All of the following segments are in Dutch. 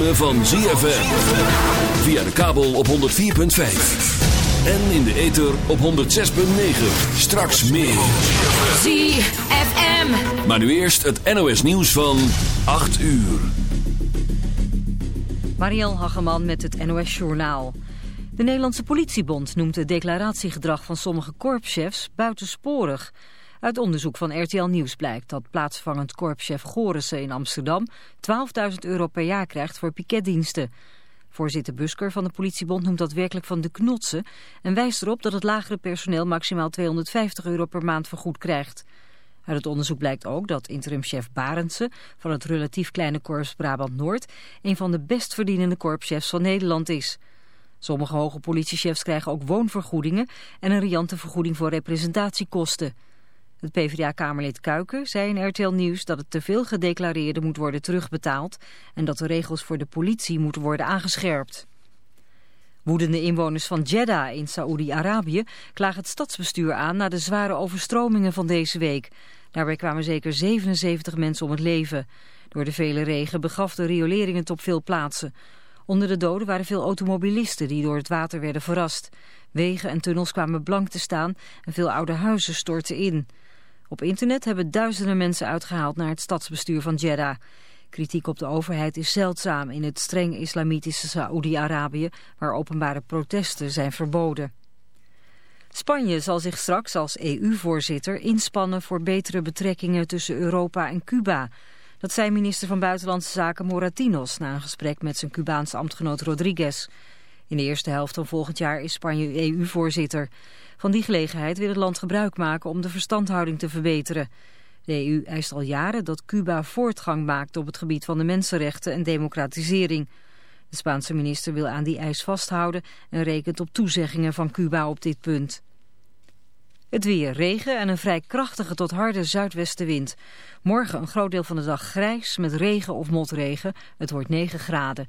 Ritme van ZFM. Via de kabel op 104.5. En in de ether op 106.9. Straks meer. ZFM. Maar nu eerst het NOS nieuws van 8 uur. Marielle Hageman met het NOS Journaal. De Nederlandse politiebond noemt het declaratiegedrag van sommige korpschefs buitensporig. Uit onderzoek van RTL Nieuws blijkt dat plaatsvangend korpschef Gorissen in Amsterdam 12.000 euro per jaar krijgt voor piketdiensten. Voorzitter Busker van de politiebond noemt dat werkelijk van de knotsen en wijst erop dat het lagere personeel maximaal 250 euro per maand vergoed krijgt. Uit het onderzoek blijkt ook dat interimchef Barendse van het relatief kleine korps Brabant Noord een van de best verdienende korpschefs van Nederland is. Sommige hoge politiechefs krijgen ook woonvergoedingen en een riante vergoeding voor representatiekosten. Het PvdA-kamerlid Kuiken zei in RTL Nieuws dat het te veel gedeclareerde moet worden terugbetaald en dat de regels voor de politie moeten worden aangescherpt. Woedende inwoners van Jeddah in Saoedi-Arabië klagen het stadsbestuur aan na de zware overstromingen van deze week. Daarbij kwamen zeker 77 mensen om het leven. Door de vele regen begaf de riolering het op veel plaatsen. Onder de doden waren veel automobilisten die door het water werden verrast. Wegen en tunnels kwamen blank te staan en veel oude huizen stortten in. Op internet hebben duizenden mensen uitgehaald naar het stadsbestuur van Jeddah. Kritiek op de overheid is zeldzaam in het streng islamitische Saoedi-Arabië, waar openbare protesten zijn verboden. Spanje zal zich straks als EU-voorzitter inspannen voor betere betrekkingen tussen Europa en Cuba. Dat zei minister van Buitenlandse Zaken Moratinos na een gesprek met zijn Cubaanse ambtgenoot Rodriguez. In de eerste helft van volgend jaar is Spanje EU-voorzitter. Van die gelegenheid wil het land gebruik maken om de verstandhouding te verbeteren. De EU eist al jaren dat Cuba voortgang maakt op het gebied van de mensenrechten en democratisering. De Spaanse minister wil aan die eis vasthouden en rekent op toezeggingen van Cuba op dit punt. Het weer, regen en een vrij krachtige tot harde zuidwestenwind. Morgen een groot deel van de dag grijs met regen of motregen. Het wordt 9 graden.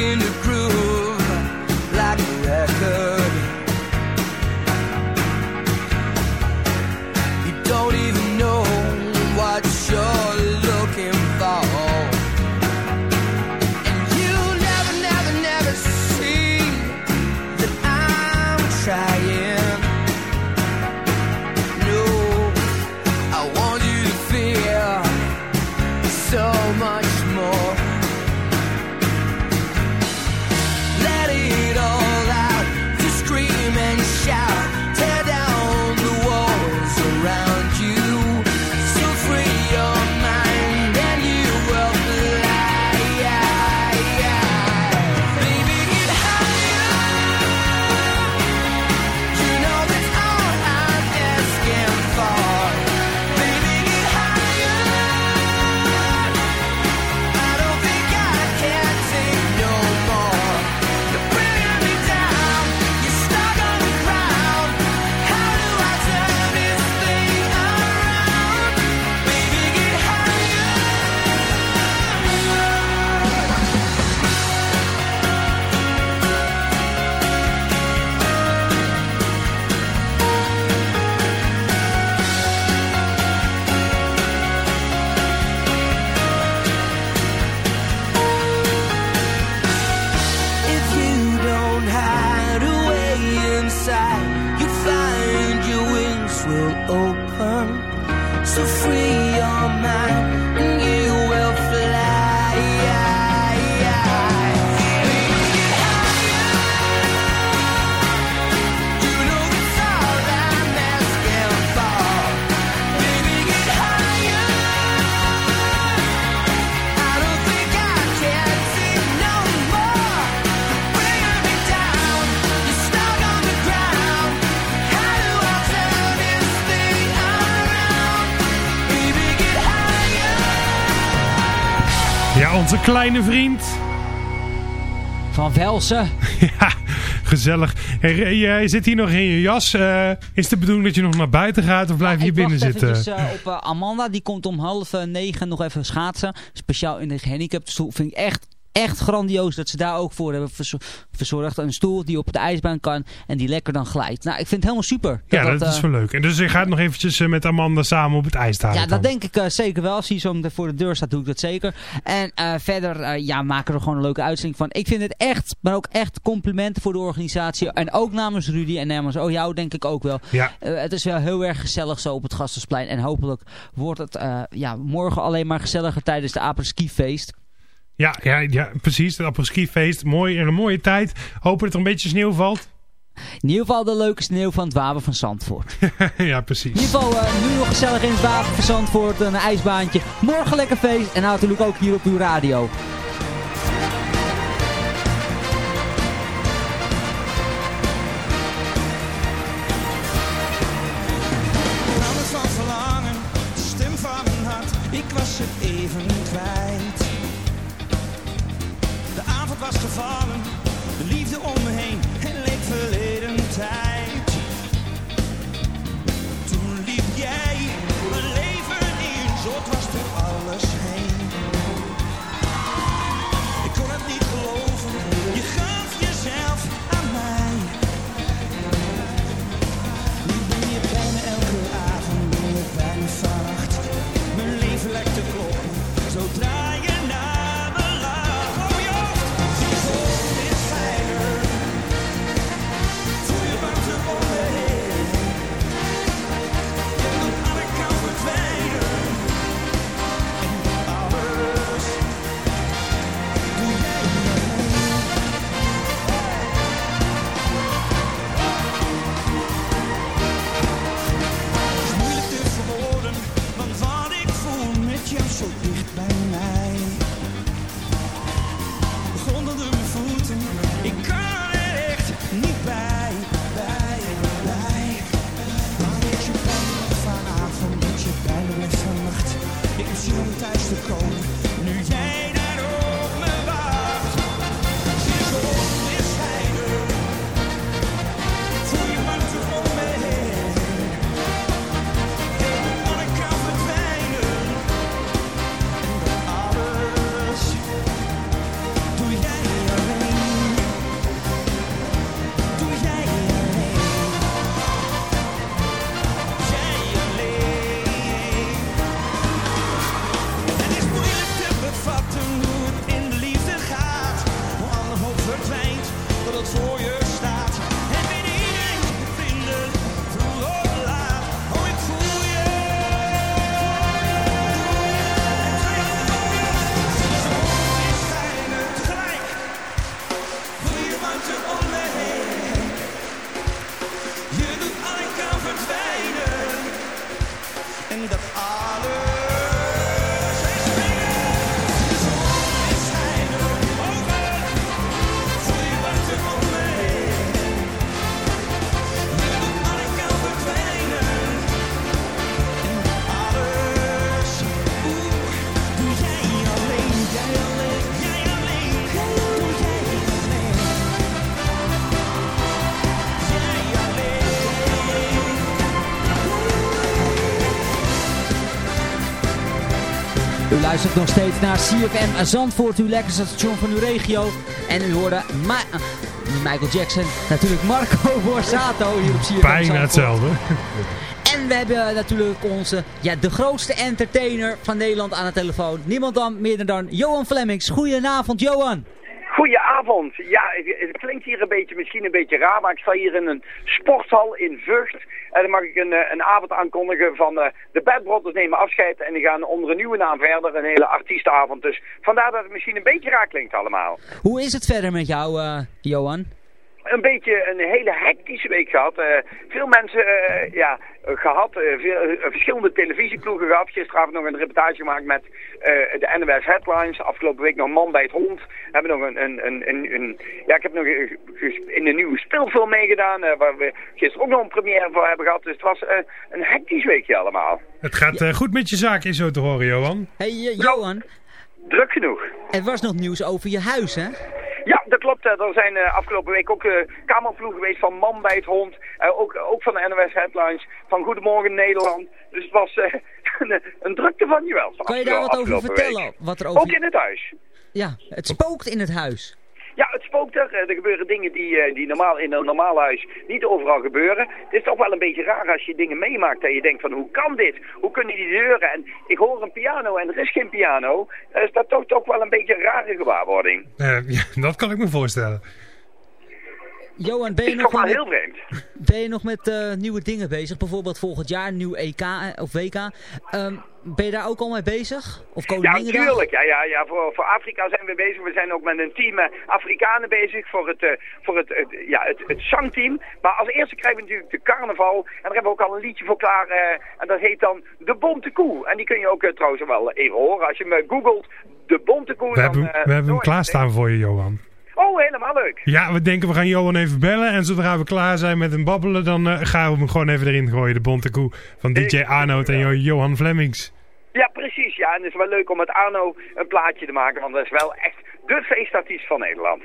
In the groove kleine vriend. Van Velsen. Ja, gezellig. Hey, jij zit hier nog in je jas. Eh, is de bedoeling dat je nog naar buiten gaat of blijf je ik binnen zitten? eventjes, eh, op eh, Amanda. Die komt om half negen nog even schaatsen. Speciaal in de gehandicaptenstoel. Vind ik echt, echt grandioos dat ze daar ook voor hebben verzo- verzorgd. Een stoel die op de ijsbaan kan en die lekker dan glijdt. Nou, ik vind het helemaal super. ja, dat, eh, is wel leuk. En dus je gaat nog eventjes eh, met Amanda samen op het ijs staan. Ja, dat denk ik eh, zeker wel. Als hij zo voor de deur staat, doe ik dat zeker. En verder, ja, maken we er gewoon een leuke uitzending van. Ik vind het echt, maar ook echt complimenten voor de organisatie. En ook namens Rudy en namens oh, jou denk ik ook wel. Ja. Het is wel heel erg gezellig zo op het Gastensplein. En hopelijk wordt het ja, morgen alleen maar gezelliger tijdens de Apres-ski feest. Ja, ja, ja, precies. Het apres-ski-feest. Mooi en een mooie tijd. Hopen dat er een beetje sneeuw valt. In ieder geval de leuke sneeuw van het Wapen van Zandvoort. ja, precies. In ieder geval eh, nu nog gezellig in het Wapen van Zandvoort. Een ijsbaantje. Morgen lekker feest. En natuurlijk ook hier op uw radio. Luistert nog steeds naar CFM Zandvoort, uw lekkerste station van uw regio. En u hoorde Ma eh, Michael Jackson, natuurlijk Marco Borsato hier op CFM Bijna Zandvoort. hetzelfde. En we hebben natuurlijk onze, ja, de grootste entertainer van Nederland aan de telefoon. Niemand dan, meer dan Johan Flemmings. Goedenavond, Johan. Goedenavond. Ja, het, het klinkt hier een beetje, misschien een beetje raar, maar ik sta hier in een sporthal in Vught. En dan mag ik een, eh, een avond aankondigen van eh, de Bad Brothers nemen afscheid. En die gaan onder een nieuwe naam verder, een hele artiestenavond. Dus vandaar dat het misschien een beetje raar klinkt allemaal. Hoe is het verder met jou, eh, Johan? Een beetje een hele hectische week gehad. Eh, veel mensen eh, ja, eh, gehad, eh, veel, verschillende televisieploegen gehad. Gisteravond nog een reportage gemaakt met eh, de NOS Headlines. Afgelopen week nog Man bij het Hond. We hebben nog een, een, een, een, een- ja, ik heb nog in de nieuwe speelfilm meegedaan. eh, waar we gisteren ook nog een première voor hebben gehad. Dus het was eh, een hectisch weekje allemaal. Het gaat goed met je zaak, is zo te horen, Johan. Hey Johan, Druk genoeg. er was nog nieuws over je huis, hè? Dat klopt. eh, Er zijn eh, afgelopen week ook uh, kamerploegen geweest van Man bij het Hond. Eh, ook, ook van de NOS Headlines. Van Goedemorgen Nederland. Dus het was eh, een, een drukte van je wel. Kan je daar wat over vertellen? week. Wat er over... Ook in het huis. Ja, het spookt in het huis. Er. Er gebeuren dingen die, eh, die normaal in een normaal huis niet overal gebeuren. Het is toch wel een beetje raar als je dingen meemaakt en je denkt van hoe kan dit? Hoe kunnen die deuren? En ik hoor een piano en er is geen piano. Eh, is dat toch, toch wel een beetje een rare gewaarwording. Eh, dat kan ik me voorstellen. Johan, ben je nog, wel heel met, vreemd. ben je nog met eh, nieuwe dingen bezig? Bijvoorbeeld volgend jaar nieuw EK eh, of WK. Ehm, ben je daar ook al mee bezig? Of Ja, natuurlijk. Ja, ja, ja. Voor, voor Afrika zijn we bezig. We zijn ook met een team eh, Afrikanen bezig voor, het, eh, voor het, het- ja, het, het zangteam. Maar als eerste krijgen we natuurlijk de carnaval. En daar hebben we ook al een liedje voor klaar. eh, en dat heet dan De Bonte Koe. En die kun je ook eh, trouwens wel even horen. Als je me googelt, De Bonte Koe. We dan, hebben, eh, we hebben hem klaarstaan voor je, Johan. Oh, helemaal leuk. Ja, we denken we gaan Johan even bellen. En zodra we klaar zijn met hem babbelen, dan eh, gaan we hem gewoon even erin gooien. De bonte koe van DJ Arnoud en Jo- Johan Flemmings. Ja, precies. Ja, en het is wel leuk om met Arno een plaatje te maken, want dat is wel echt de feestartiest van Nederland.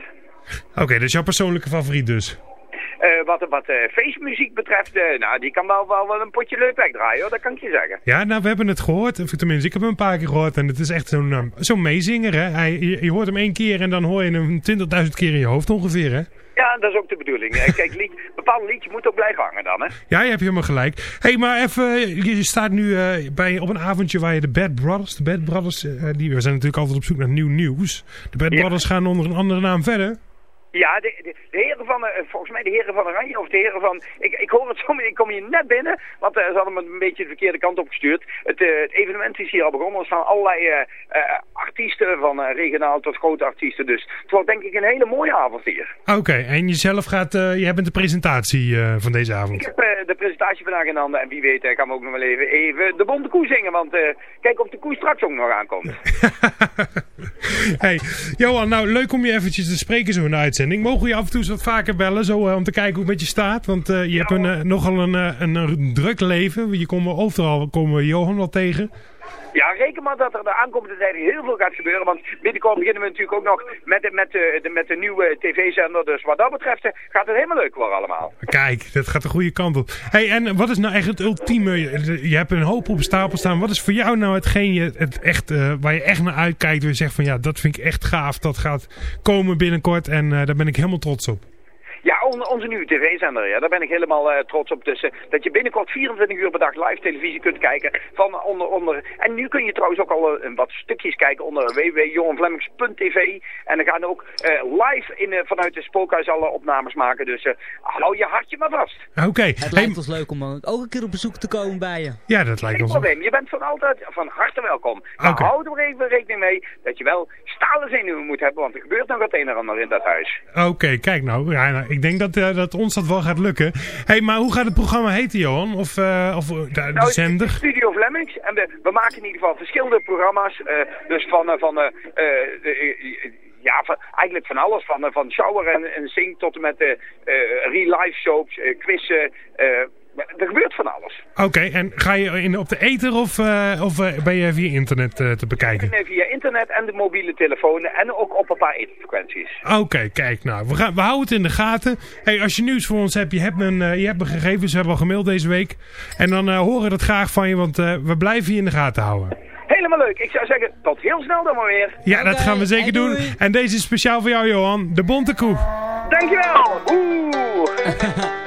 Oké, dat is jouw persoonlijke favoriet dus. Eh, wat wat eh, feestmuziek betreft, eh, nou, die kan wel, wel, wel een potje leuk wegdraaien, hoor. dat kan ik je zeggen. Ja, nou, we hebben het gehoord. Of tenminste, ik heb hem een paar keer gehoord. En het is echt zo'n eh, zo'n meezinger, hè. Hij, je, je hoort hem één keer en dan hoor je hem 20.000 keer in je hoofd ongeveer, hè. Ja, dat is ook de bedoeling. Kijk, lied, bepaalde liedje moet ook blijven hangen dan, hè. Ja, je hebt helemaal gelijk. Hé, hey, maar even, je staat nu bij, op een avondje waar je de Bad Brothers, de Bad Brothers, die, we zijn natuurlijk altijd op zoek naar nieuw nieuws. De Bad Ja. Brothers gaan onder een andere naam verder. Ja, de, de, de heren van, eh, volgens mij de heren van Oranje, of de heren van, ik, ik hoor het zo, ik kom hier net binnen, want eh, ze hadden me een beetje de verkeerde kant op gestuurd. Het, eh, het evenement is hier al begonnen, er staan allerlei artiesten, van regionaal tot grote artiesten, dus het wordt denk ik een hele mooie avond hier. Oké, en jezelf gaat, jij bent de presentatie van deze Ik avond. heb eh, de presentatie vandaag in handen en wie weet eh, gaan we ook nog wel even, even de bonte koe zingen, want kijk of de koe straks ook nog aankomt. hey, Johan, nou leuk om je eventjes te spreken zo in de uitzending. Mogen we je af en toe eens wat vaker bellen, zo eh, om te kijken hoe het met je staat? Want eh, je hebt een, eh, nogal een, een, een druk leven. Je komt overal komen Johan wel tegen. Ja, reken maar dat er de aankomende tijd heel veel gaat gebeuren. Want binnenkort beginnen we natuurlijk ook nog met de, met de, de, met de nieuwe tv-zender. Dus wat dat betreft eh, gaat het helemaal leuk worden allemaal. Kijk, dat gaat de goede kant op. hey, en wat is nou echt het ultieme? Je hebt een hoop op stapel staan. Wat is voor jou nou hetgeen je, het echt, eh, waar je echt naar uitkijkt? Waar je zegt van ja, dat vind ik echt gaaf. Dat gaat komen binnenkort en eh, daar ben ik helemaal trots op. Ja, on- onze nieuwe tv-zender, ja, daar ben ik helemaal eh, trots op. Dus eh, dat je binnenkort 24 uur per dag live televisie kunt kijken. Van onder, onder... En nu kun je trouwens ook al eh, wat stukjes kijken onder www.johanvlemmings.tv. En dan gaan we ook eh, live in, vanuit het spookhuis alle opnames maken. Dus eh, hou je hartje maar vast. Oké, Het hey, lijkt ons leuk om ook een keer op bezoek te komen bij je. ja, dat lijkt Geen ons. probleem, je bent van altijd van harte welkom. Maar Oké. hou er even rekening mee dat je wel stalen zenuwen moet hebben, want er gebeurt nog het een en ander in dat huis. Oké, kijk nou. Ja, nou, Ik denk dat, eh, dat ons dat wel gaat lukken. hey, maar hoe gaat het programma heten, Johan? Of, eh, of eh, de, de Nou, het is zender? Studio Flemings. En we, we maken in ieder geval verschillende programma's. dus van, van ja, van, eigenlijk van alles. Van, van shower en, en zing tot en met real life soaps, eh, quizzen. Er gebeurt van alles. Oké, en ga je in, op de ether of, eh, of eh, ben je via internet eh, te bekijken? En, eh, via internet en de mobiele telefoon en ook op een paar etenfrequenties. Oké, kijk nou. We, gaan, we houden het in de gaten. Hey, als je nieuws voor ons hebt, je hebt mijn, eh, je hebt mijn gegevens, we hebben al gemaild deze week. En dan eh, horen we dat graag van je, want eh, we blijven je in de gaten houden. Helemaal leuk. Ik zou zeggen, tot heel snel dan maar weer. Ja, dat gaan we zeker en doen. En deze is speciaal voor jou, Johan. De Bonte Koe. Dankjewel. Oeh.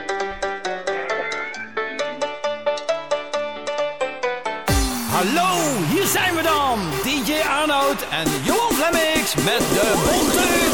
en Johan Flemmix met de Bonte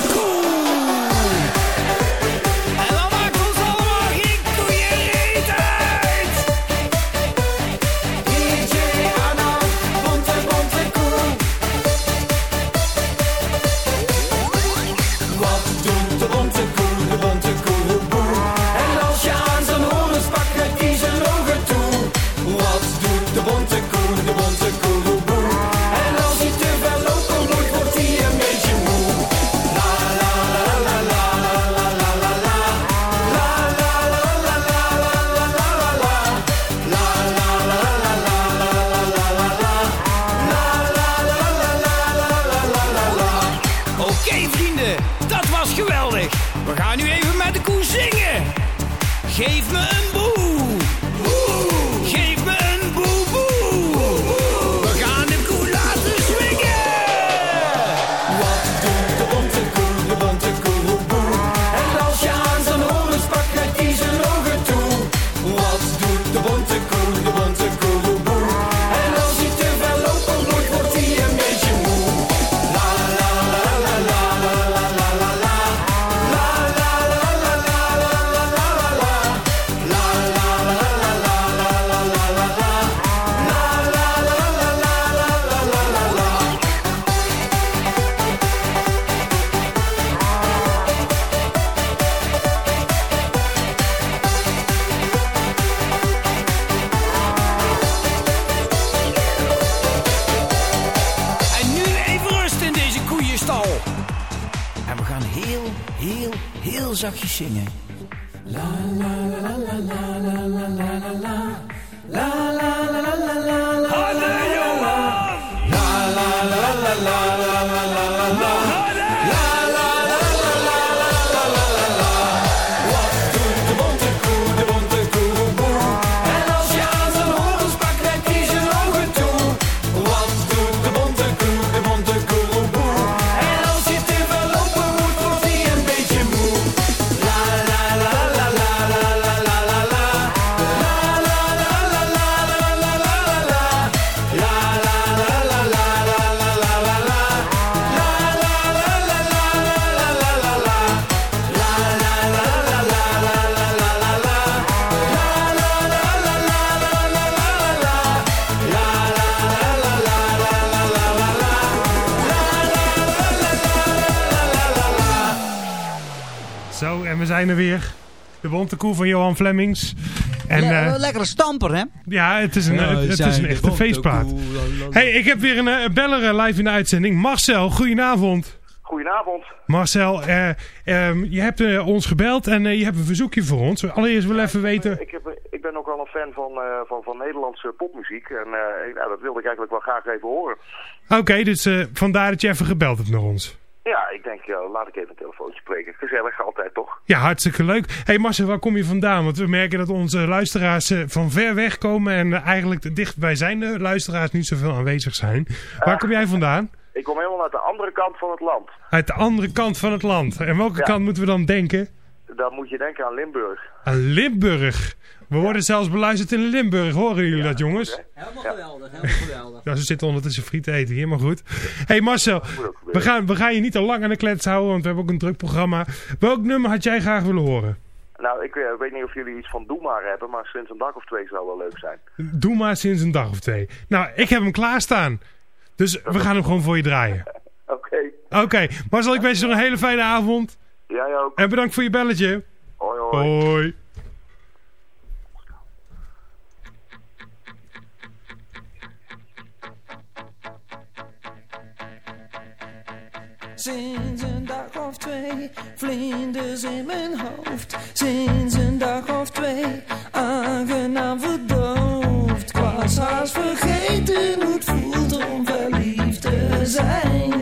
zachtjes zingen. La la la la la la la la la la. Zijn er weer. De bonte koe van Johan Flemings. En Le- eh, lekkere stamper, hè? ja, het is een, het, is een echte feestplaat. hey, ik heb weer een eh, beller eh, live in de uitzending. Marcel, goedenavond. Goedenavond. Marcel, eh, ehm, je hebt ons gebeld en eh, je hebt een verzoekje voor ons. Allereerst wil even weten... Ik, heb, ik ben ook wel een fan van, eh, van, van Nederlandse popmuziek. En eh, ik- nou, dat wilde ik eigenlijk wel graag even horen. Oké, dus eh, vandaar dat je even gebeld hebt naar ons. Ja, ik denk, ja, laat ik even een telefoontje spreken. Gezellig, altijd toch? Ja, hartstikke leuk. hey Marcel, waar kom je vandaan? Want we merken dat onze luisteraars eh, van ver weg komen... en eh, eigenlijk de dichtbijzijnde luisteraars niet zoveel aanwezig zijn. Waar kom jij vandaan? Ik kom helemaal uit de andere kant van het land. Uit de andere kant van het land. En welke Ja. kant moeten we dan denken? Dan moet je denken aan Limburg. Aan Limburg. We worden zelfs beluisterd in Limburg. Horen jullie dat, jongens? Helemaal geweldig, helemaal geweldig. Nou, ze zitten ondertussen friet te eten hier, maar goed. hey Marcel, we gaan, we gaan je niet te lang aan de klets houden, want we hebben ook een druk programma. Welk nummer had jij graag willen horen? Nou, ik eh, weet niet of jullie iets van Doe maar hebben, maar sinds een dag of twee zou wel leuk zijn. Doe maar sinds een dag of twee. Nou, ik heb hem klaarstaan. Dus we gaan hem gewoon voor je draaien. Oké. Oké, Marcel, ik wens je nog een hele fijne avond. Jij ook. En bedankt voor je belletje. Hoi hoi. Hoi. Sinds een dag of twee, vlinders in mijn hoofd. Sinds een dag of twee, aangenaam verdoofd. Ik vergeten hoe het voelt om verliefd te zijn.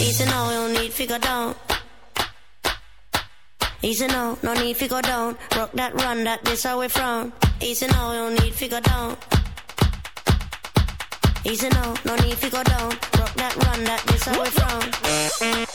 Easy no need figure down. Easy now, no need figure down. Rock that run, that this how we frown. Easy now, no need figure down. Easy now, no need figure down. Rock that run, that this how we frown.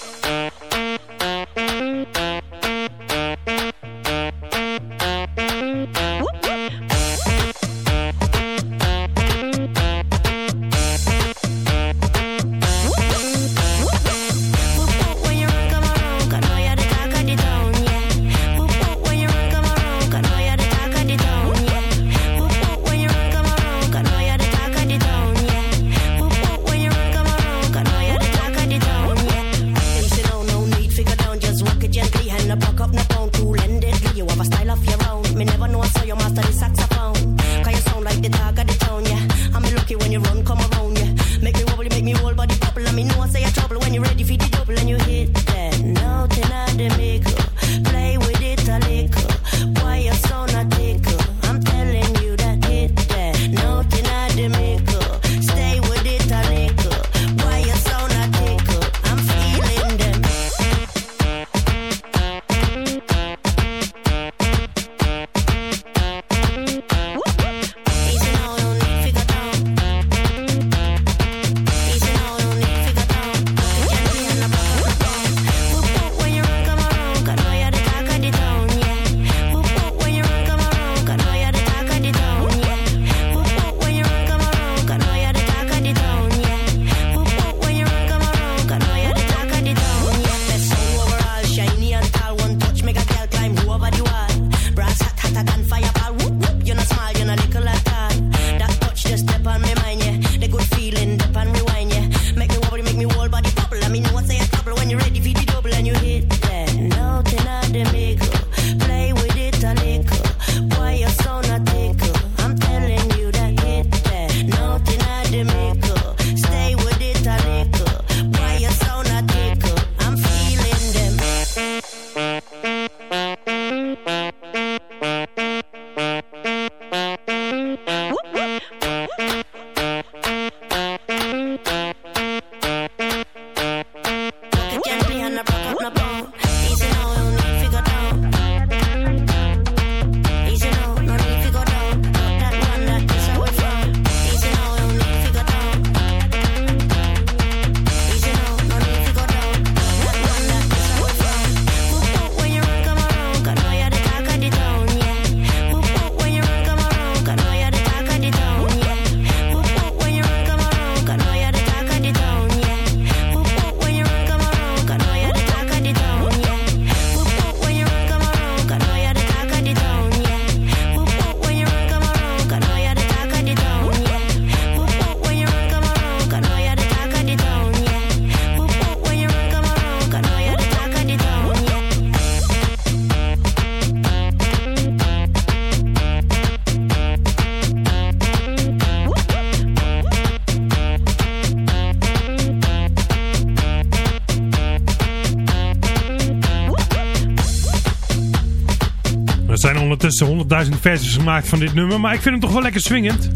Er zijn ondertussen 100.000 versies gemaakt van dit nummer, maar ik vind hem toch wel lekker swingend.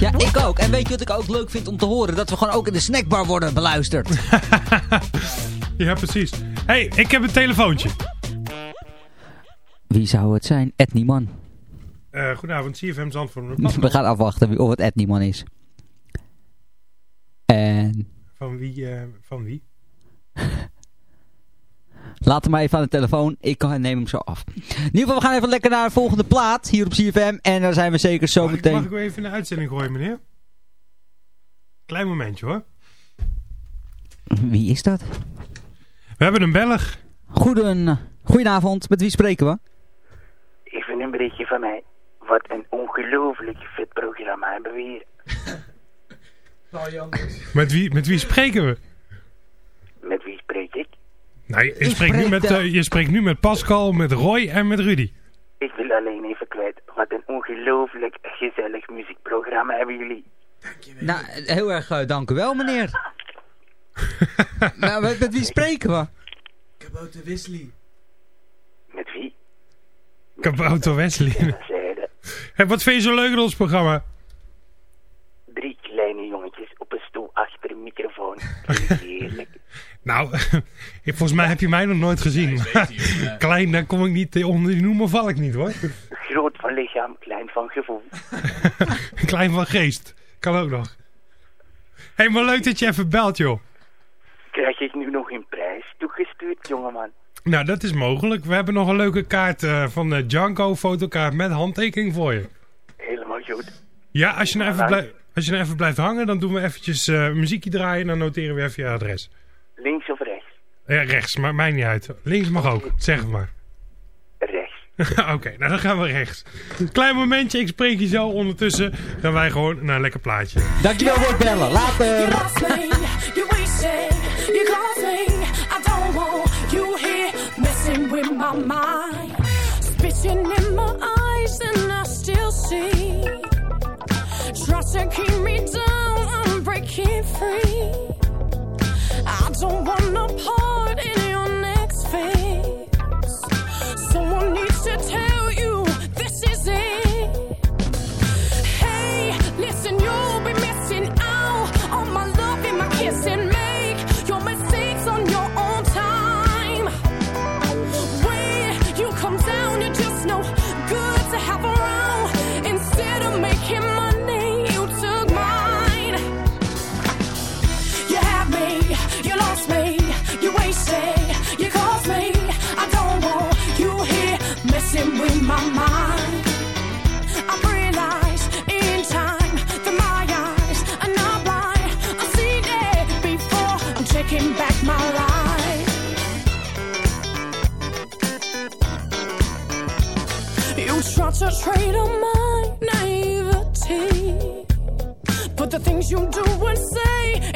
Ja, ik ook. En weet je wat ik ook leuk vind om te horen? Dat we gewoon ook in de snackbar worden beluisterd. Ja, precies. hey, ik heb een telefoontje. Wie zou het zijn? Ed Nieman. Eh goedenavond, CFM Zandvoort. We gaan afwachten wie- of het Ed Nieman is. En Van wie? eh, van wie? Laat hem maar even aan de telefoon. Ik kan- neem hem zo af. In ieder geval, we gaan even lekker naar de volgende plaat hier op CFM. En daar zijn we zeker zo Mag ik, meteen... mag ik u even in de uitzending gooien, meneer? Klein momentje hoor. Wie is dat? We hebben een Belg. Goeden, goedenavond, met wie spreken we? Even een berichtje van mij. Wat een ongelooflijk vet programma hebben we hier. Met wie, met wie spreken we? Met wie spreek ik? Nou, je, spreekt nu met, eh, je spreekt nu met Pascal, met Roy en met Rudy. Ik wil alleen even kwijt. Wat een ongelooflijk gezellig muziekprogramma hebben jullie. Nou, heel erg eh, dank u wel, meneer. nou, met, met wie spreken we? Met wie? Kabouter Wesley. Hey, wat vind je zo leuk aan ons programma? drie kleine jongetjes op een stoel achter een microfoon. Heerlijk. Nou, volgens mij heb je mij nog nooit gezien. Klein, daar kom ik niet onder die noemer val ik niet hoor. Groot van lichaam, klein van gevoel. Klein van geest. Kan ook nog. Hé, hey, maar leuk dat je even belt joh. Krijg ik nu nog een prijs toegestuurd, jongeman? Nou, dat is mogelijk. We hebben nog een leuke kaart eh, van de Janko fotokaart met handtekening voor je. Helemaal goed. Ja, als je nou even, blij- als je nou even blijft hangen, dan doen we eventjes eh, muziekje draaien en dan noteren we even je adres. Ja, rechts, maar mij niet uit. Links mag ook, zeg het maar. Rechts. Oké, nou dan gaan we rechts. Klein momentje, ik spreek je zo. Ondertussen gaan wij gewoon naar een lekker plaatje. Dankjewel voor het bellen, later! apart. trade on my naivety. But the things you do and say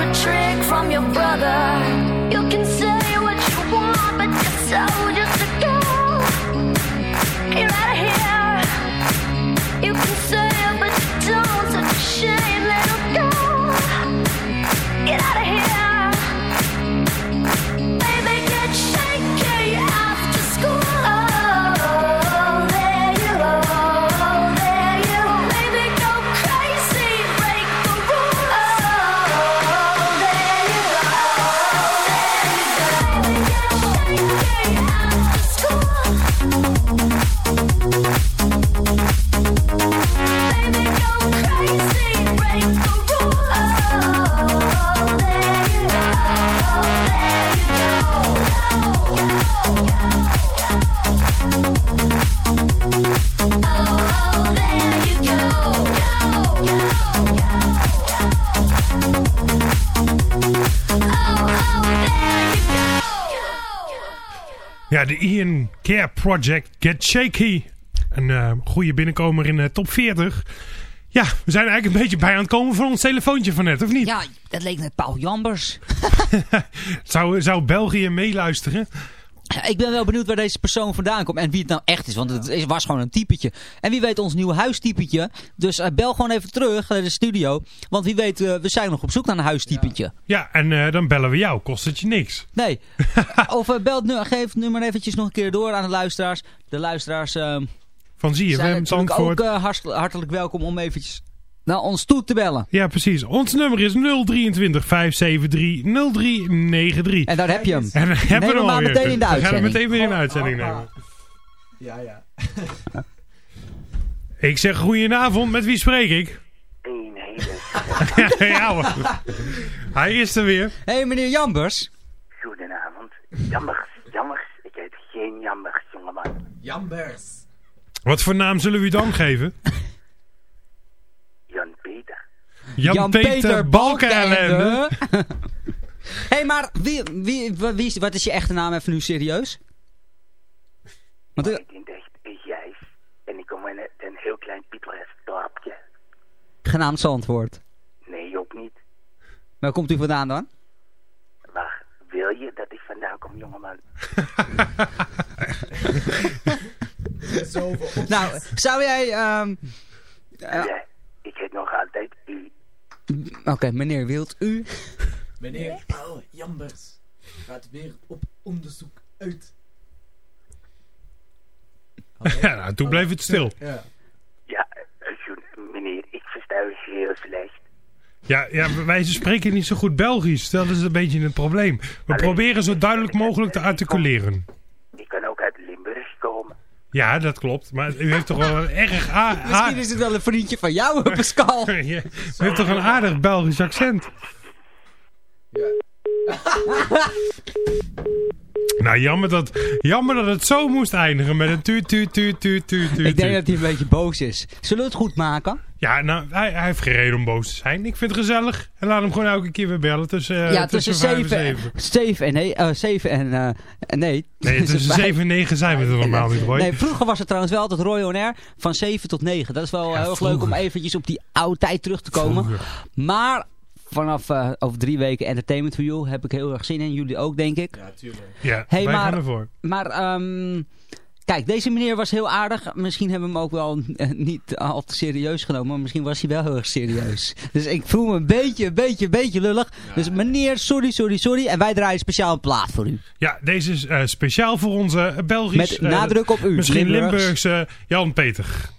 a trick from your brother. De Ian Care Project Get Shaky. Een eh, goede binnenkomer in de top 40. Ja, we zijn eigenlijk een beetje bij aan het komen van ons telefoontje van net, of niet? Ja, dat leek net Paul Jambers. Zou, zou België meeluisteren? Ik ben wel benieuwd waar deze persoon vandaan komt en wie het nou echt is. Want het is- was gewoon een typetje. En wie weet ons nieuwe huistypetje. Dus eh, bel gewoon even terug naar de studio. Want wie weet, eh, we zijn nog op zoek naar een huistypetje. Ja, en eh, dan bellen we jou. Kost het je niks. Nee. of bel nu, geef het nummer eventjes nog een keer door aan de luisteraars. De luisteraars eh, Van ZFM Zandvoort. ook hartelijk welkom om eventjes naar ons toe te bellen. Ja, precies. Ons nummer is 023 573 0393. En daar heb je hem. En dan hebben we hem maar meteen in de We gaan hem uitzending. meteen weer in de uitzending nemen. Ja, ja. Ik zeg goedenavond, met wie spreek ik? Een hele ja hoor. Hij is er weer. Hé hey, meneer Jambers. goedenavond. Jammers, jammers. Ik heet geen jammers, jongeman. Jambers. Wat voor naam zullen we u dan geven? Jan-Peter. Jan-Peter Balkenende. Hé, hey, maar wie, wie, wat is je echte naam even nu serieus? Want, eh, Ik ben echt Gijs. En ik kom in een, heel klein pittoresk dorpje. genaamd Zandvoort. Nee, ook niet. Waar komt u vandaan dan? Waar wil je dat ik vandaan kom, jongeman? Zoveel op. Nou, zou jij... ehm, Ja, ik heet nog altijd u. Oké, meneer, wilt u... Meneer Paul Jambers gaat weer op onderzoek uit. Ja, nou, toen bleef het stil. Ja. Ja, meneer, ik versta u heel slecht. Ja, ja, wij spreken niet zo goed Belgisch. Dat is een beetje het probleem. We proberen zo duidelijk mogelijk te articuleren. Ik kan ook uit Limburg komen. Ja, dat klopt. Maar u heeft toch wel een erg a- a- Misschien is het wel een vriendje van jou, Pascal. Ja, u heeft toch een aardig Belgisch accent. Nou, jammer dat, jammer dat het zo moest eindigen met een tuut, tuut, tuut, tuut, tuut, tuut. Ik denk dat hij een beetje boos is. Zullen we het goed maken? Ja, nou, hij, hij heeft geen reden om boos te zijn. Ik vind het gezellig. En laat hem gewoon elke keer weer bellen tussen, eh, ja, tussen vijf en 7 7 en nee. eh 7 en eh, nee. Nee, tussen vijf- 7 en 9 zijn we er normaal niet, Roy. Nee, vroeger was het trouwens wel altijd Roy On Air van 7 tot 9. Dat is wel heel erg leuk om eventjes op die oude tijd terug te komen. Vroeger. Maar vanaf eh, over drie weken Entertainment for You heb ik heel erg zin in. Jullie ook, denk ik. Ja, tuurlijk. Ja, Hey, wij maar- gaan ervoor. Maar ehm, kijk, deze meneer was heel aardig. Misschien hebben we hem ook wel eh, niet al te serieus genomen. Maar misschien was hij wel heel erg serieus. Dus ik voel me een beetje, een beetje, een beetje lullig. Dus meneer, sorry, sorry, sorry. En wij draaien speciaal een plaat voor u. Ja, deze is eh, speciaal voor onze Belgisch... Met nadruk op u, Misschien Limburgs. Limburgse Jan-Peter. When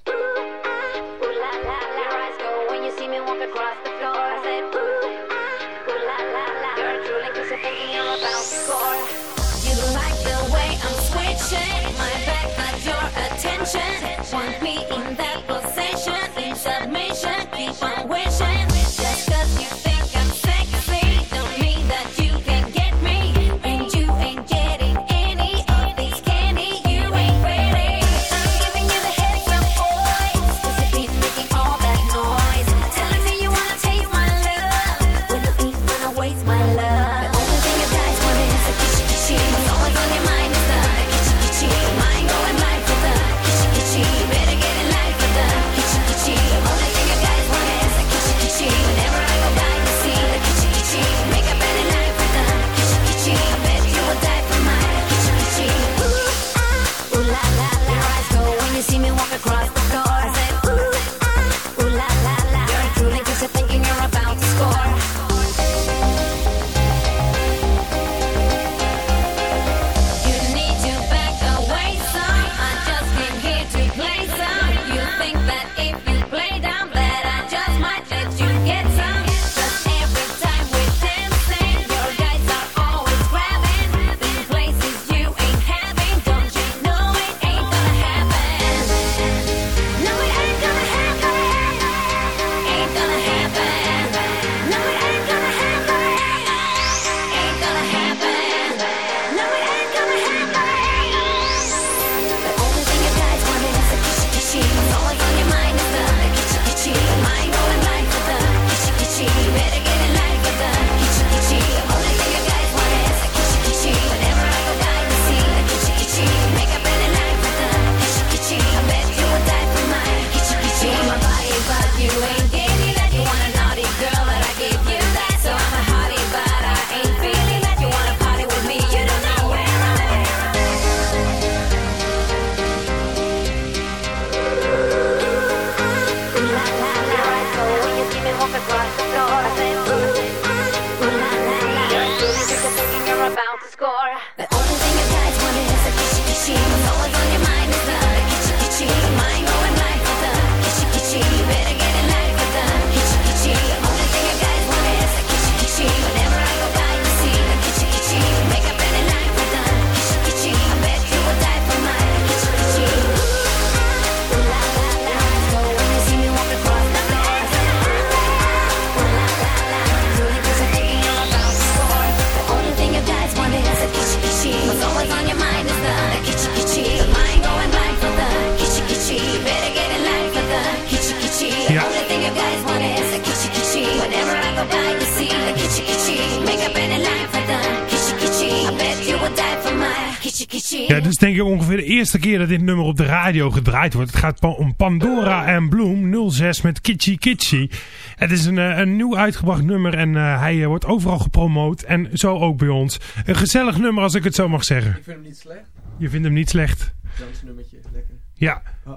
radio gedraaid wordt. Het gaat om Pandora en Bloom 06 met Kitschy Kitschy. Het is een, eh, een nieuw uitgebracht nummer en eh, hij eh, wordt overal gepromoot. En zo ook bij ons. Een gezellig nummer als ik het zo mag zeggen. Ik vind hem niet slecht. Je vindt hem niet slecht. Jans nummertje, lekker. Ja, Oh,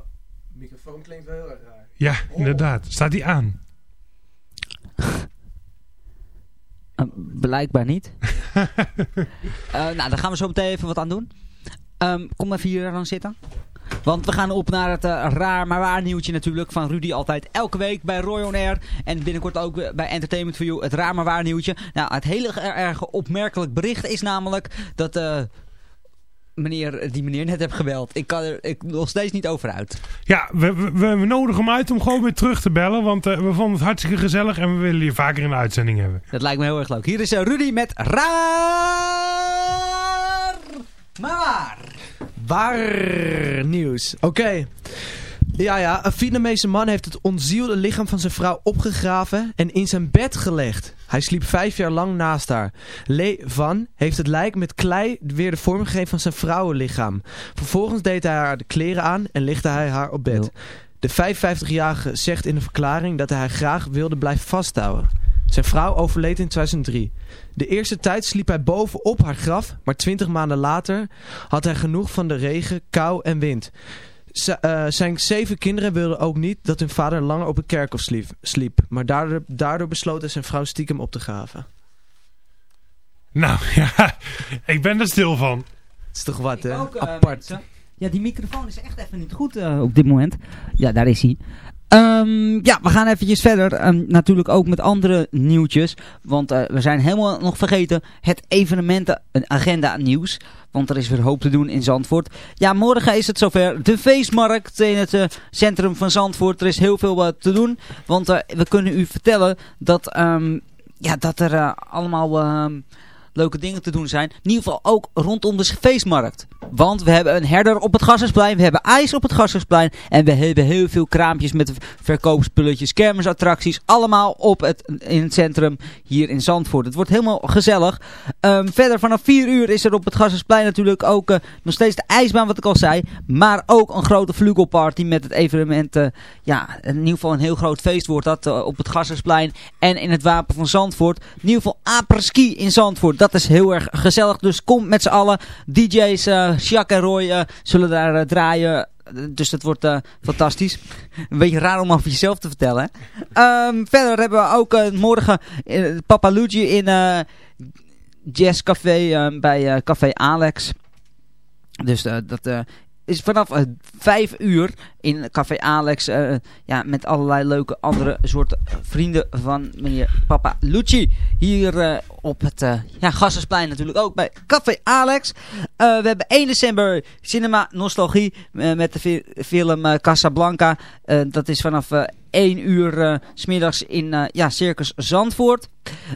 microfoon klinkt wel heel erg raar. ja inderdaad. Staat hij aan? Blijkbaar niet. Eh, nou, daar gaan we zo meteen even wat aan doen. Ehm, kom even hier dan zitten. Want we gaan op naar het eh, raar maar waar nieuwtje natuurlijk van Rudy altijd elke week bij Roy On Air. En binnenkort ook bij Entertainment for You het raar maar waar nieuwtje. Nou, het hele erg opmerkelijk bericht is namelijk dat eh, meneer, die meneer net heb gebeld. Ik kan er ik, nog steeds niet over uit. Ja, we, we, we nodigen hem uit om gewoon weer terug te bellen. Want eh, we vonden het hartstikke gezellig en we willen je vaker in de uitzending hebben. Dat lijkt me heel erg leuk. Hier is Rudy met raar maar waar. Waar nieuws. Oké. Ja, ja. Een Vietnamese man heeft het onzielde lichaam van zijn vrouw opgegraven en in zijn bed gelegd. Hij sliep vijf jaar lang naast haar. Le Van heeft het lijk met klei weer de vorm gegeven van zijn vrouwenlichaam. Vervolgens deed hij haar de kleren aan en lichtte hij haar op bed. De 55-jarige zegt in een verklaring dat hij haar graag wilde blijven vasthouden. Zijn vrouw overleed in 2003. De eerste tijd sliep hij bovenop haar graf, maar 20 maanden later had hij genoeg van de regen, kou en wind. Z- eh, zijn zeven kinderen wilden ook niet dat hun vader langer op het kerkhof sliep, sliep maar daardoor, daardoor besloot hij zijn vrouw stiekem op te graven. Nou ja, ik ben er stil van. Het is toch wat, hè? ook, eh, Apart. mensen. Ja, die microfoon is echt even niet goed eh, op dit moment. Ja, daar is hij. Ehm, ja, we gaan eventjes verder. Ehm, natuurlijk ook met andere nieuwtjes. Want eh, we zijn helemaal nog vergeten het evenementenagenda nieuws. Want er is weer hoop te doen in Zandvoort. Ja, morgen is het zover. De feestmarkt in het eh, centrum van Zandvoort. Er is heel veel wat te doen. Want eh, we kunnen u vertellen dat, ehm, ja, dat er eh, allemaal... leuke dingen te doen zijn. In ieder geval ook rondom de feestmarkt. Want we hebben een herder op het Gassersplein. We hebben ijs op het Gassersplein. En we hebben heel veel kraampjes met verkoopspulletjes, kermisattracties. Allemaal op het, in het centrum hier in Zandvoort. Het wordt helemaal gezellig. Ehm, verder vanaf 4 uur is er op het Gassersplein natuurlijk ook eh, nog steeds de ijsbaan wat ik al zei. Maar ook een grote vlugelparty met het evenement. eh, ja, in ieder geval een heel groot feest wordt dat eh, op het Gassersplein. En in het Wapen van Zandvoort. In ieder geval apres-ski in Zandvoort. Dat is heel erg gezellig. Dus kom met z'n allen. DJ's eh Jacques en Roy eh, zullen daar eh, draaien. Dus dat wordt eh, fantastisch. Een beetje raar om over jezelf te vertellen. Ehm, verder hebben we ook eh, morgen eh, Papa Luigi in eh Jazz Café eh, bij eh, Café Alex. Dus eh, dat eh, is vanaf eh, vijf uur in Café Alex. eh, ja, met allerlei leuke andere soorten vrienden van meneer Papa Lucci. Hier eh, op het uh, ja, natuurlijk ook bij Café Alex. We hebben 1 december Cinema Nostalgie met de fi- film Casablanca. Dat is vanaf eh 1 uur 's smiddags in ja, Circus Zandvoort.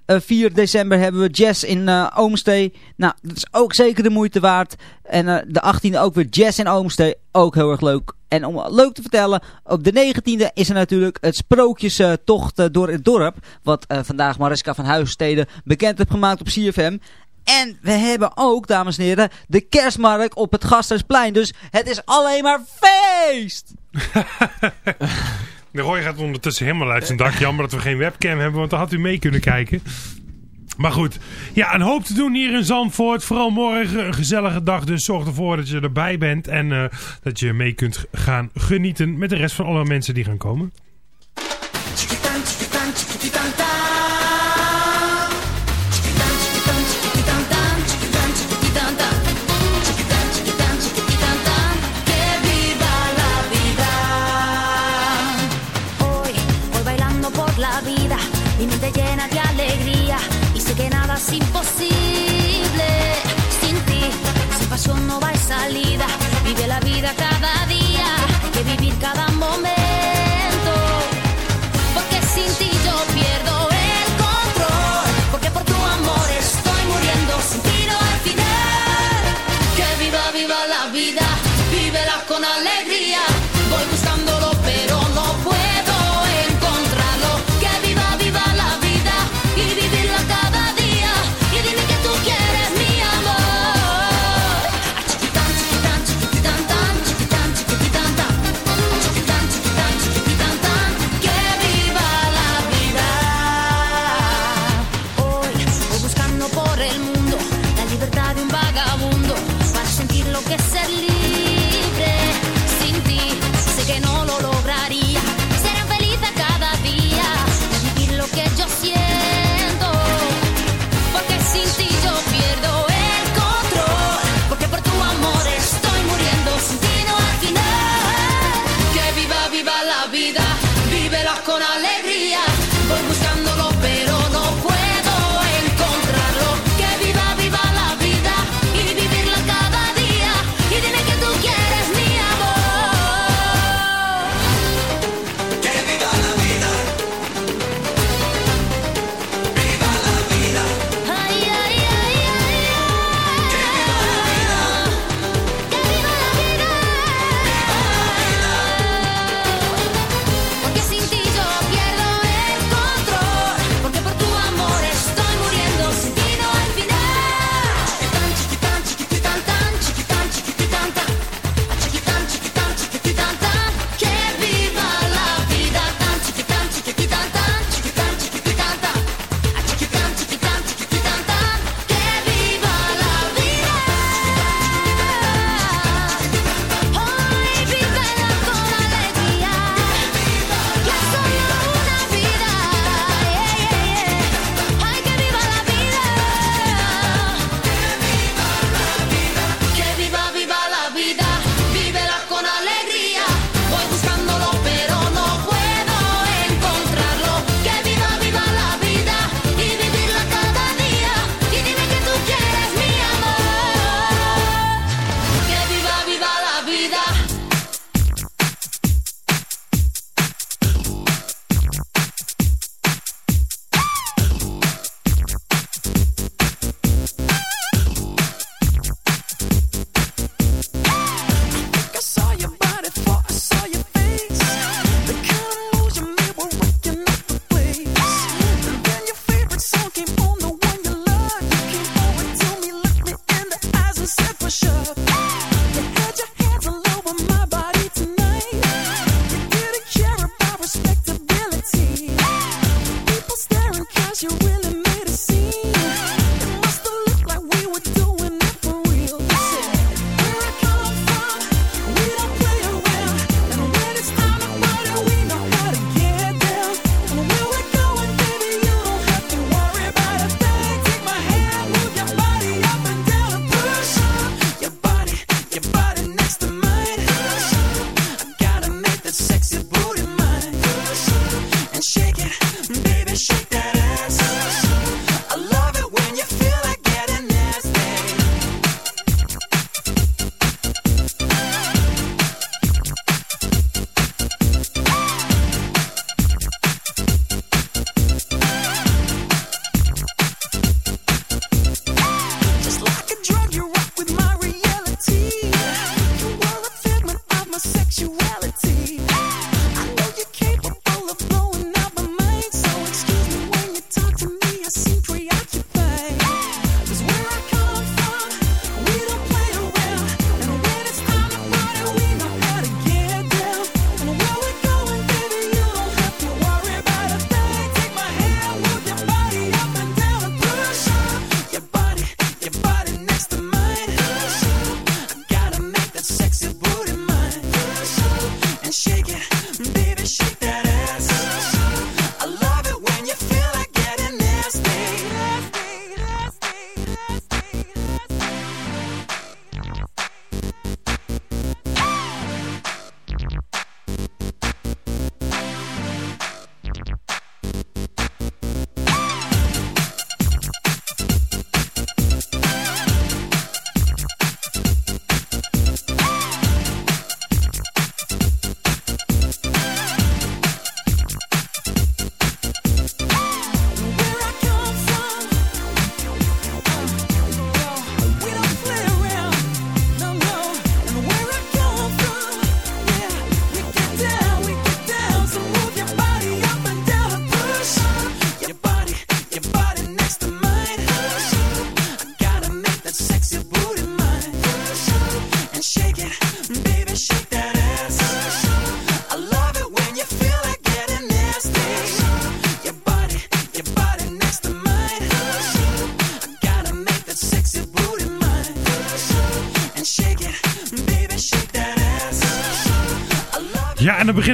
Eh, 4 december hebben we Jazz in eh Oomstee. Nou, dat is ook zeker de moeite waard. En de 18e ook weer Jazz in Oomstee. Ook heel erg leuk. En om leuk te vertellen, op de 19e is er natuurlijk het sprookjestocht eh, door het dorp. Wat eh, vandaag Mariska van Huissteden bekend heeft gemaakt op CFM. En we hebben ook, dames en heren, de kerstmarkt op het Gastersplein. Dus het is alleen maar feest! De Roy gaat ondertussen helemaal uit zijn dak. Jammer dat we geen webcam hebben, want dan had u mee kunnen kijken. Maar goed, ja, een hoop te doen hier in Zandvoort. Vooral morgen een gezellige dag, dus zorg ervoor dat je erbij bent. En eh, dat je mee kunt gaan genieten met de rest van alle mensen die gaan komen. cada día, que vivir cada momento.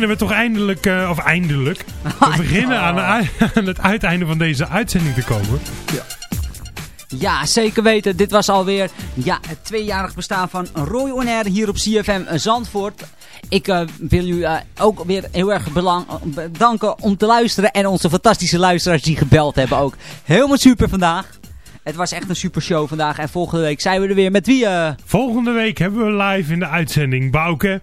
Beginnen we toch eindelijk, eh, of eindelijk, we beginnen aan, ui- aan het uiteinde van deze uitzending te komen. Ja, zeker weten. Dit was alweer ja, het tweejarig bestaan van Roy On Air hier op CFM Zandvoort. Ik eh, wil u eh, ook weer heel erg belang, bedanken om te luisteren. En onze fantastische luisteraars die gebeld hebben ook. Helemaal super vandaag. Het was echt een super show vandaag. En volgende week zijn we er weer met wie? Volgende week hebben we live in de uitzending Bouke.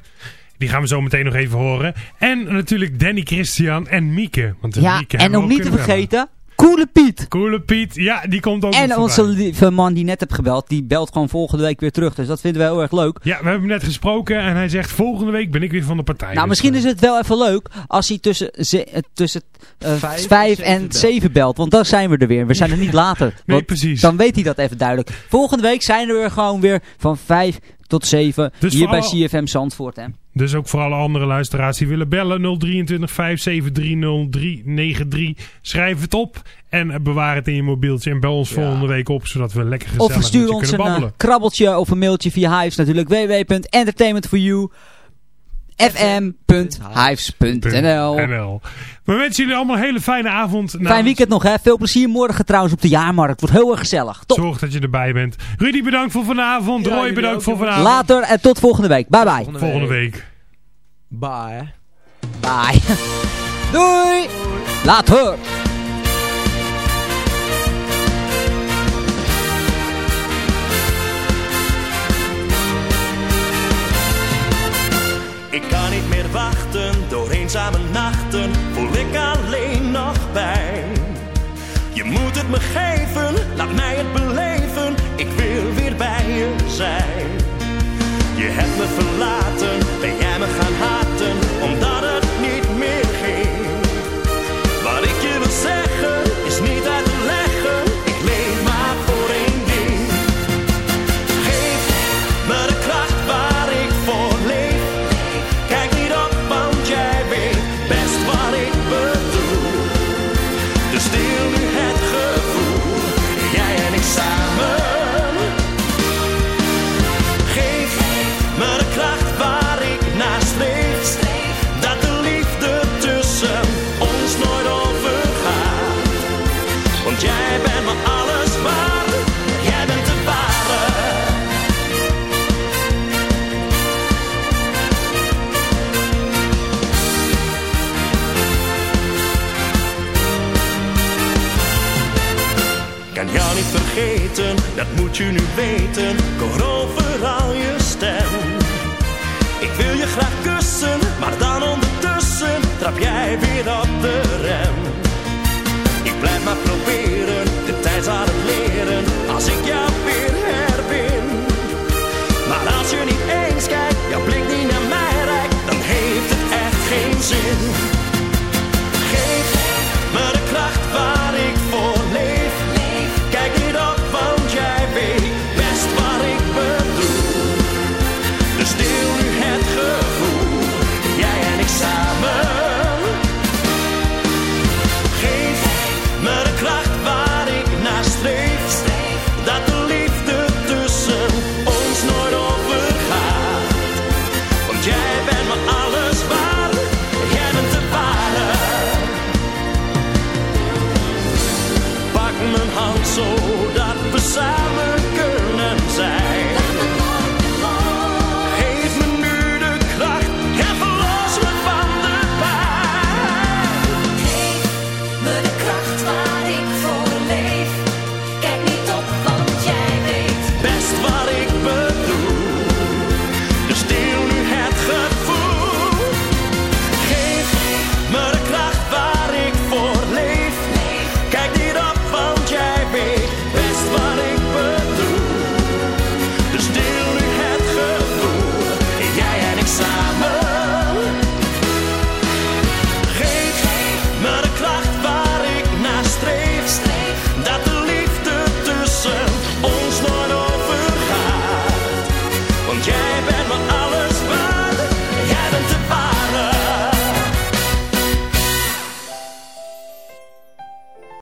Die gaan we zo meteen nog even horen. En natuurlijk Danny Christian en Mieke. Want de ja, Mieke en om niet te vergeten, Coole Piet. Coole Piet, ja, die komt ook En onze lieve man die net heb gebeld, die belt gewoon volgende week weer terug. Dus dat vinden we heel erg leuk. Ja, we hebben hem net gesproken en hij zegt volgende week ben ik weer van de partij. Nou, Dus, misschien eh, is het wel even leuk als hij tussen, ze, eh, tussen eh, Vijf vijf, en en zeven zeven belt. Want dan zijn we er weer. We zijn er niet later. Want precies. Dan weet hij dat even duidelijk. Volgende week zijn we er gewoon weer van vijf tot zeven. Dus hier bij CFM Zandvoort. Hè. Dus ook voor alle andere luisteraars die willen bellen 023 573 0393. Schrijf het op en eh, bewaar het in je mobieltje en bel ons volgende week op zodat we lekker gezellig Of met stuur je ons kunnen een eh, babbelen. krabbeltje of een mailtje via Hives natuurlijk. www.entertainmentforyou fm.hives.nl NL. We wensen jullie allemaal een hele fijne avond. Nou, Fijn weekend nog hè. Veel plezier morgen trouwens op de jaarmarkt. Wordt heel erg gezellig. Top. Zorg dat je erbij bent. Rudy bedankt voor vanavond. Ja, Roy bedankt voor vanavond. Later en tot volgende week. Bye bye. Volgende week. Bye. Bye. Doei. Later. Eenzame nachten voel ik alleen nog pijn. Je moet het me geven, laat mij het beleven, ik wil weer bij je zijn. Je hebt me verlaten, ben jij me gaan haten, omdat het niet meer ging. Wat ik je wil zeggen, dat moet je nu weten. Ik hoor overal je stem. Ik wil je graag kussen, maar dan ondertussen trap jij weer op de rem. Ik blijf maar proberen, de tijd zal het leren, als ik jou weer herwin. Maar als je niet eens kijkt, jouw blik niet naar mij reikt, dan heeft het echt geen zin.